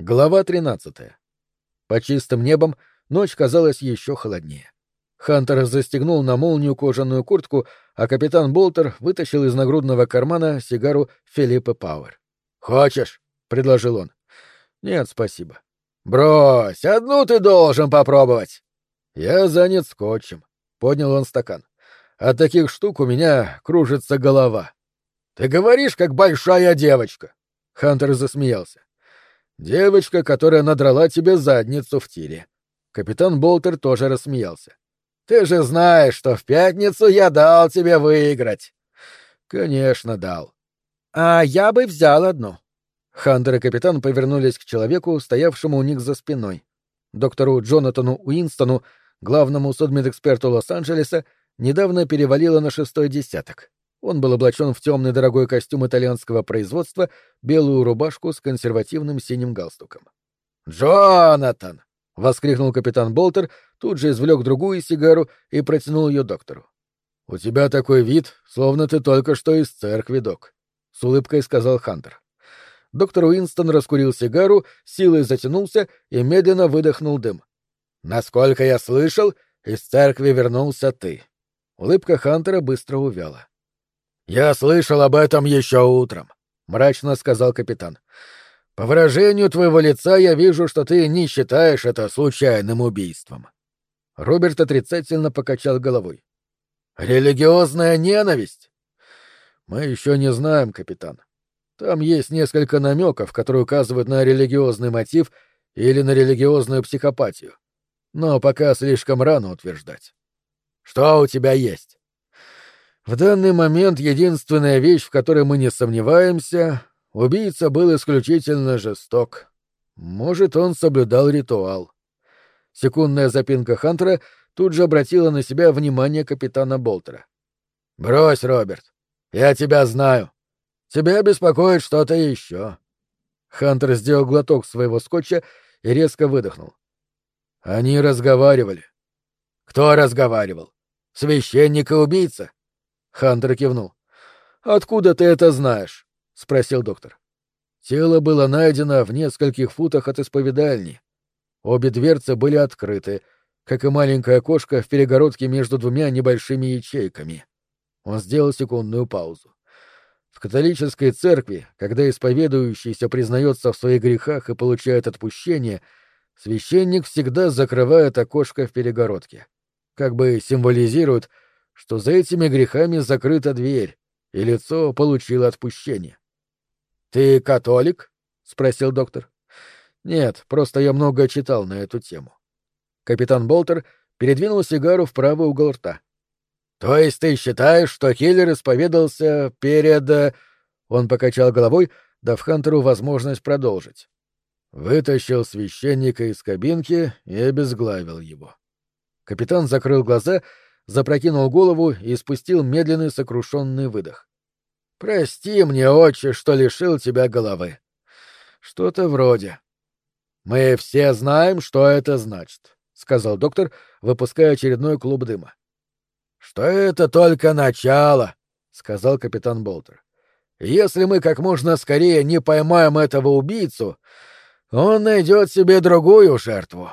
Глава 13. По чистым небом ночь казалась еще холоднее. Хантер застегнул на молнию кожаную куртку, а капитан Болтер вытащил из нагрудного кармана сигару Филиппа Пауэр. «Хочешь?» — предложил он. «Нет, спасибо». «Брось, одну ты должен попробовать!» «Я занят скотчем», — поднял он стакан. «От таких штук у меня кружится голова». «Ты говоришь, как большая девочка!» Хантер засмеялся. Девочка, которая надрала тебе задницу в тире. Капитан Болтер тоже рассмеялся. Ты же знаешь, что в пятницу я дал тебе выиграть. Конечно, дал. А я бы взял одну. Хантер и капитан повернулись к человеку, стоявшему у них за спиной. Доктору Джонатану Уинстону, главному судмедэксперту Лос-Анджелеса, недавно перевалило на шестой десяток. Он был облачен в темный дорогой костюм итальянского производства, белую рубашку с консервативным синим галстуком. «Джонатан!» — воскликнул капитан Болтер, тут же извлек другую сигару и протянул ее доктору. «У тебя такой вид, словно ты только что из церкви, док», — с улыбкой сказал Хантер. Доктор Уинстон раскурил сигару, силой затянулся и медленно выдохнул дым. «Насколько я слышал, из церкви вернулся ты». Улыбка Хантера быстро увяла. «Я слышал об этом еще утром», — мрачно сказал капитан. «По выражению твоего лица я вижу, что ты не считаешь это случайным убийством». Роберт отрицательно покачал головой. «Религиозная ненависть?» «Мы еще не знаем, капитан. Там есть несколько намеков, которые указывают на религиозный мотив или на религиозную психопатию. Но пока слишком рано утверждать. Что у тебя есть?» В данный момент единственная вещь, в которой мы не сомневаемся, убийца был исключительно жесток. Может, он соблюдал ритуал. Секундная запинка Хантера тут же обратила на себя внимание капитана Болтера. «Брось, Роберт. Я тебя знаю. Тебя беспокоит что-то еще». Хантер сделал глоток своего скотча и резко выдохнул. Они разговаривали. Кто разговаривал? Священник и убийца? Хантер кивнул. «Откуда ты это знаешь?» — спросил доктор. Тело было найдено в нескольких футах от исповедальни. Обе дверцы были открыты, как и маленькое окошко в перегородке между двумя небольшими ячейками. Он сделал секундную паузу. В католической церкви, когда исповедующийся признается в своих грехах и получает отпущение, священник всегда закрывает окошко в перегородке. Как бы символизирует, что за этими грехами закрыта дверь, и лицо получило отпущение. «Ты католик?» — спросил доктор. «Нет, просто я много читал на эту тему». Капитан Болтер передвинул сигару в правый угол рта. «То есть ты считаешь, что киллер исповедался перед...» э, Он покачал головой, дав Хантеру возможность продолжить. Вытащил священника из кабинки и обезглавил его. Капитан закрыл глаза запрокинул голову и спустил медленный сокрушенный выдох. «Прости мне, отче, что лишил тебя головы. Что-то вроде. Мы все знаем, что это значит», — сказал доктор, выпуская очередной клуб дыма. «Что это только начало», — сказал капитан Болтер. «Если мы как можно скорее не поймаем этого убийцу, он найдет себе другую жертву».